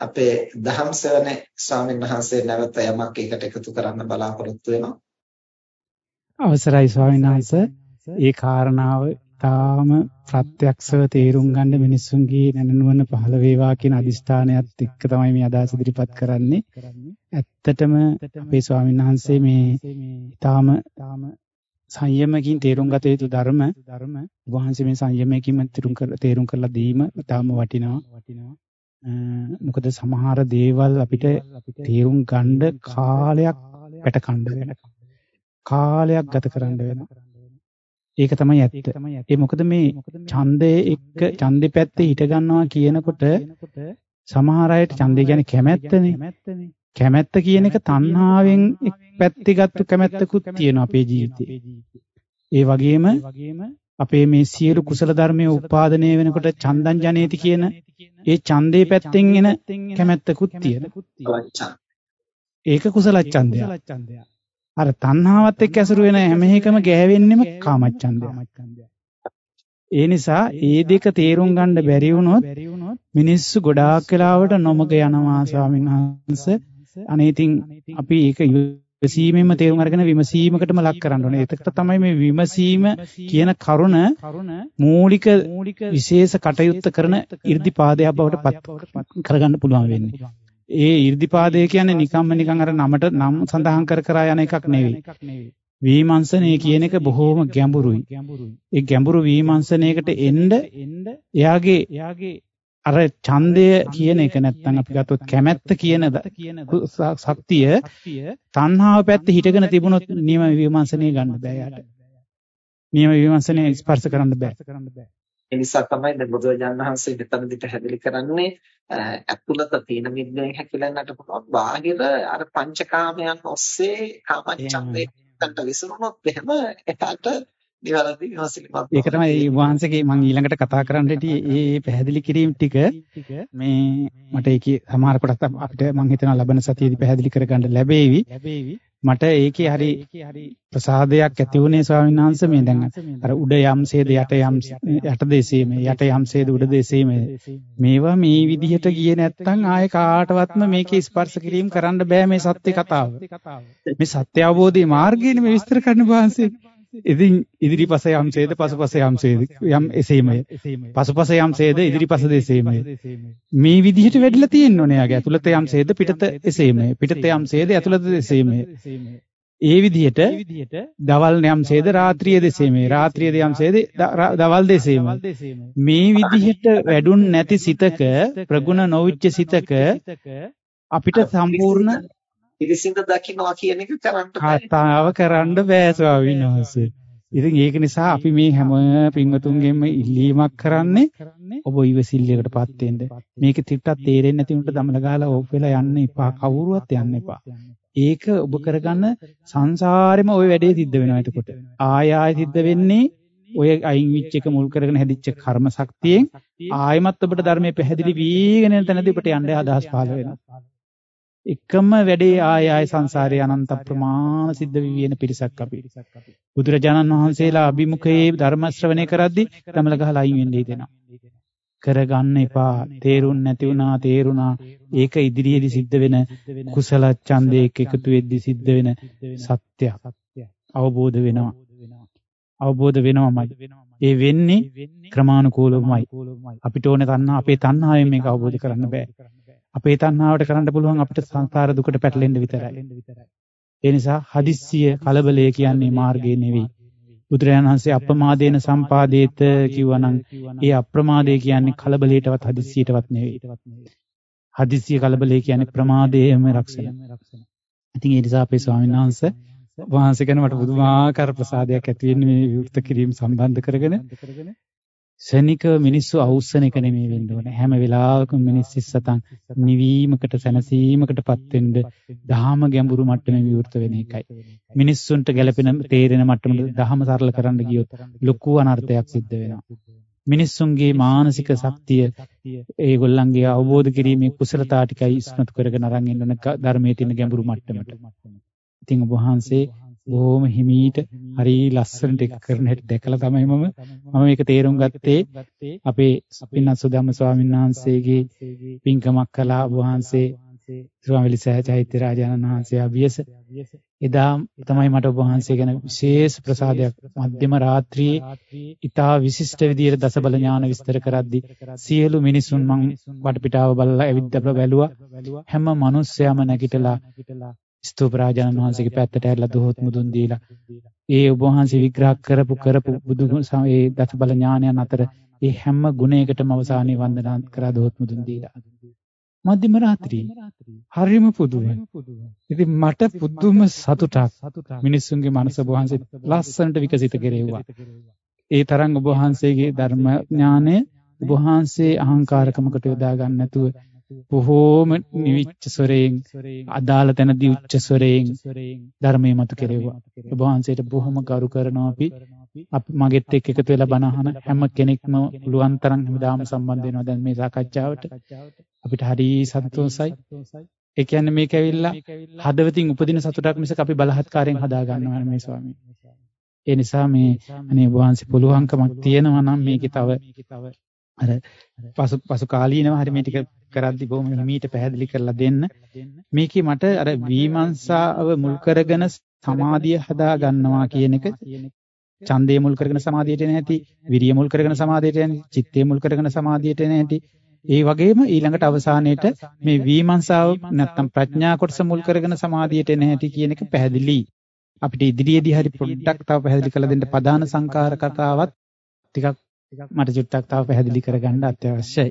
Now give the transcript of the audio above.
අපේ දහම් සෙවනේ ස්වාමීන් වහන්සේ නැවත යමක් ඒකට එකතු කරන්න බලාපොරොත්තු වෙනවා. අවසරයි ස්වාමීන් වහන්සේ. ඒ කාරණාව තාම ප්‍රත්‍යක්ෂව තේරුම් ගන්න මිනිස්සුන්ගේ නැනනුවන පහළ වේවා කියන අදිෂ්ඨානයත් එක්ක තමයි මේ අදහස ඉදිරිපත් කරන්නේ. ඇත්තටම අපේ ස්වාමීන් වහන්සේ මේ තාම සංයමකින් තේරුම් ගත යුතු ධර්ම ධර්ම වහන්සේ මේ සංයමයෙන් තේරුම් කර තේරුම් කරලා දීම තාම වටිනවා. මොකද සමහර දේවල් අපිට තේරුම් ගන්න කාලයක් පැට කණ්ඩ වෙනවා. කාලයක් ගත කරන්න වෙනවා. ඒක තමයි ඇත්ත. ඒ මොකද මේ ඡන්දයේ එක්ක ඡන්දේ පැත්තේ හිට ගන්නවා කියනකොට සමහර අයට ඡන්දේ කියන්නේ කැමැත්තනේ. කැමැත්ත කියන එක තණ්හාවෙන් එක් පැත්තේ ගත්ත කැමැත්තකුත් තියෙනවා අපේ ජීවිතේ. ඒ වගේම අපේ මේ සියලු කුසල ධර්මයේ උපාදනය වෙනකොට චන්දං ජනේති කියන ඒ ඡන්දේ පැත්තෙන් එන කැමැත්තකුත් තියෙනවා. ඒක කුසල ඡන්දය. අර තණ්හාවත් එක්ක ඇසුරු වෙන හැම එකම ගෑවෙන්නෙම කාමච්ඡන්දය. ඒ නිසා ඒ දෙක තේරුම් ගන්න බැරි වුණොත් මිනිස්සු ගොඩාක් වෙලාවට නොමග යනවා ස්වාමීන් වහන්සේ. අනේ ඉතින් අපි ඒක විමසීමෙන්ම තේරුම් අරගෙන විමසීමකටම ලක් කරන්න ඕනේ. එතකොට තමයි මේ විමසීම කියන කරුණ මූලික විශේෂ කටයුත්ත කරන 이르දිපාදයක් බවට කරගන්න පුළුවන් වෙන්නේ. ඒ 이르දිපාදය කියන්නේ නිකම්ම නිකම් අර නමට නම් සඳහන් කර කර යන එකක් නෙවෙයි. වීමංශනය කියන එක බොහෝම ගැඹුරුයි. ඒ ගැඹුරු වීමංශනයකට එන්න එයාගේ අර ඡන්දය කියන එක නැත්තම් අපි ගත්තොත් කැමැත්ත කියන ශක්තිය තණ්හාව පැත්තේ හිටගෙන තිබුණොත් නියම විමර්ශනය ගන්න බෑ යාට. නියම විමර්ශනය ස්පර්ශ කරන්න බෑ. ඒ නිසා තමයි දැන් බුදුරජාණන් වහන්සේ මෙතනදි පැහැදිලි කරන්නේ අතුලත තීන මිද්දෙන් හැකිලන්නට පුළුවන් බාහිර අර පංචකාමයන් ඔස්සේ කාමච්ඡන්දයට විසුරුනොත් එහෙම එහාට නිවැරදි විමසිලිමත් ඒක තමයි වහන්සේගේ මම ඊළඟට කතා කරන්න හිටියේ ඒ පැහැදිලි කිරීම ටික. මේ මට ඒකේ සමහර කොටස් අපිට මම හිතනවා ලබන සතියේදී පැහැදිලි කරගන්න ලැබෙවි. මට ඒකේ හරි ප්‍රසාදයක් ඇති වුණේ ස්වාමීන් වහන්සේ මේ දැන් අර උඩ යම්සේද යට යම් යට දේශේම යට යම්සේද උඩ දේශේම මේවා මේ විදිහට ගියේ නැත්නම් ආයේ කාටවත්ම මේකේ ස්පර්ශ කිරීම කරන්න බෑ මේ සත්‍ය කතාව. මේ සත්‍ය අවබෝධයේ මාර්ගයනේ මේ විස්තර කරන්න වහන්සේ ඉතින් ඉදිරිපස යම්සේද පසුපස යම්සේද යම් එසේමය. පසුපස යම්සේද ඉදිරිපස දෙසේමය. මේ විදිහට වැඩිලා තියෙන්න ඕනේ යාගේ. ඇතුළත යම්සේද පිටත එසේමය. පිටත යම්සේද ඇතුළත දෙසේමය. ඒ විදිහට දවල් යම්සේද රාත්‍රිය දෙසේමය. රාත්‍රිය යම්සේද දවල් දෙසේමය. මේ විදිහට වැඩුන් නැති සිතක ප්‍රගුණ නොවිච්ච සිතක අපිට සම්පූර්ණ පිරිසිඳ දකින්නවා කියන එක කරන්න බෑ. කතාව කරන්න බෑ ස්වාමීන් වහන්සේ. ඉතින් ඒක නිසා අපි මේ හැම පින්වතුන්ගෙන්ම ඉල්ලීමක් කරන්නේ ඔබ ඉවසිල්ලයකටපත් වෙන්න. මේක තිට්ටක් තේරෙන්නේ නැති උන්ට දමල ගහලා ඕප් වෙලා යන්න එපා. කවුරුවත් යන්න එපා. ඒක ඔබ කරගන්න සංසාරෙම ওই වැඩේ සිද්ධ වෙනවා එතකොට. ආය ආය සිද්ධ වෙන්නේ ඔය අයින් විච් එක මුල් කරගෙන හැදිච්ච කර්ම ශක්තියෙන් ආයමත් ඔබට ධර්මයේ පැහැදිලි වීගෙන යන තැනදී ඔබට යන්න අදහස් පහළ වෙනවා. එකම වැඩේ ආය ආය සංසාරේ අනන්ත ප්‍රමාණ සිද්ධ විවියන පිරිසක් අපි. බුදුරජාණන් වහන්සේලා අභිමුඛයේ ධර්ම ශ්‍රවණය කරද්දී තමල ගහලා අයින් වෙන්න හිතෙනවා. කරගන්න එපා. තේරුම් නැති වුණා තේරුණා. ඒක ඉදිරියේදී සිද්ධ වෙන කුසල ඡන්දයක එකතු වෙද්දී සිද්ධ වෙන සත්‍යයක්. අවබෝධ වෙනවා. අවබෝධ වෙනවමයි. ඒ වෙන්නේ ක්‍රමානුකූලවමයි. අපිට ඕනේ තණ්හා අපේ තණ්හාවෙන් මේක අවබෝධ කරන්න බෑ. අපේ තණ්හාවට කරන්න පුළුවන් අපිට සංසාර දුකට පැටලෙන්න විතරයි. ඒ නිසා හදිස්සිය කලබලය කියන්නේ මාර්ගය නෙවෙයි. බුදුරජාණන් වහන්සේ අප්‍රමාදේන සම්පාදේත කිව්වනම් ඒ අප්‍රමාදය කියන්නේ කලබලයටවත් හදිස්සියටවත් නෙවෙයි. හදිස්සිය කලබලය කියන්නේ ප්‍රමාදයේම රක්ෂණ. ඉතින් ඒ නිසා අපේ ස්වාමීන් වහන්සේ වහන්සේ ගැන මට පුදුමාකාර ප්‍රසාදයක් ඇති වෙන්නේ මේ විවෘත කිරීම සම්බන්ධ කරගෙන ශනික මිනිස්සු අවුස්සන එක නෙමෙයි වෙන්න ඕනේ. හැම වෙලාවකම මිනිස් සිස්සතන් නිවීමකට සැනසීමකටපත් වෙන්න දහම ගැඹුරු මට්ටමේ විවෘත වෙන එකයි. මිනිස්සුන්ට ගැළපෙන තේරෙන මට්ටමට දහම සරල කරන්න ගියොත් ලොකු අනර්ථයක් සිද්ධ වෙනවා. මිනිස්සුන්ගේ මානසික ශක්තිය ඒගොල්ලන්ගේ අවබෝධ කිරීමේ කුසලතා ටිකයි ඉස්මතු කරගෙන අරන් ඉන්න ධර්මයේ තියෙන ගැඹුරු මට්ටමට. ඉතින් ඔබ වහන්සේ බොහොම හිමීට හරි ලස්සනට එක කරන හැටි දැකලා තමයි මම මම මේක තේරුම් ගත්තේ. අපේ පින්නත් සුදම්ම ස්වාමීන් වහන්සේගේ පින්කමක් කළා. වහන්සේ ත්‍රිවංගලි සහචෛත්‍ය රාජානන් වහන්සේ අභියස. එදා තමයි මට ඔබ වහන්සේ ගැන විශේෂ ප්‍රසාදයක්. මධ්‍යම රාත්‍රියේ ඊටා විශිෂ්ට විදියට දසබල ඥාන විස්තර කරද්දී සියලු මිනිසුන් මං වටපිටාව බලලා ඇවිත් බැලුවා. හැම මිනිස්සයම නැගිටලා ස්තූප රාජානන් වහන්සේගේ පැත්තට ඇරලා දොහොත් මුදුන් දීලා ඒ ඔබ වහන්සේ විග්‍රහ කරපු කරපු බුදු ඒ දසබල ඥානයන් අතර ඒ හැම ගුණයකටම අවසානයේ වන්දනා කරා දොහොත් මුදුන් දීලා මධ්‍යම රාත්‍රියේ හරිම පුදුමයි. ඉතින් මට පුදුම සතුටක් මිනිස්සුන්ගේ මනස වහන්සේ ලස්සනට විකසිත කෙරෙව්වා. ඒ තරම් ඔබ වහන්සේගේ ධර්ම ඥානය ඔබ වහන්සේ අහංකාරකමකට යොදා ගන්න නැතුව බොහෝම නිවිච්ච ස්වරයෙන් අදාළ තැනදී උච්ච ස්වරයෙන් ධර්මයේ මතු කෙරෙව්වා. ඔබ වහන්සේට බොහොම ගරු කරනවා අපි අපි මගෙත් එක්ක එකතු වෙලා බණ අහන හැම කෙනෙක්ම පුළුවන් තරම් හැමදාම සම්බන්ධ වෙනවා දැන් මේ සාකච්ඡාවට අපිට හරි සතුටුසයි ඒ කියන්නේ මේක ඇවිල්ලා හදවතින් උපදින සතුටක් මිසක අපි බලහත්කාරයෙන් හදා ගන්නවා මේ ස්වාමී. ඒ නිසා මේ අනේ වහන්සේ පුළුවන්කමක් තියෙනවා නම් මේකේ තව අර පසු පසු කාලීනව හරි මේ ටික කරද්දි බොහොම හිමීට පැහැදිලි කරලා දෙන්න. මේකේ මට අර විමර්ශාව මුල් කරගෙන සමාධිය හදා ගන්නවා කියන එක ඡන්දය මුල් කරගෙන සමාධියට එන හැටි, විරිය මුල් කරගෙන සමාධියට එන, චිත්තය මුල් කරගෙන සමාධියට එන හැටි, ඒ වගේම ඊළඟට අවසානයේට මේ විමර්ශාව නැත්තම් ප්‍රඥා කොටස මුල් කරගෙන සමාධියට එන හැටි කියන එක පැහැදිලි. අපිට ඉදිරියේදී හරි පොඩ්ඩක් තව පැහැදිලි කරලා දෙන්න ප්‍රධාන සංකාර කතාවත් ටිකක් මට චුට්ටක් තව පැහැදිලි කරගන්න අත්‍යවශ්‍යයි.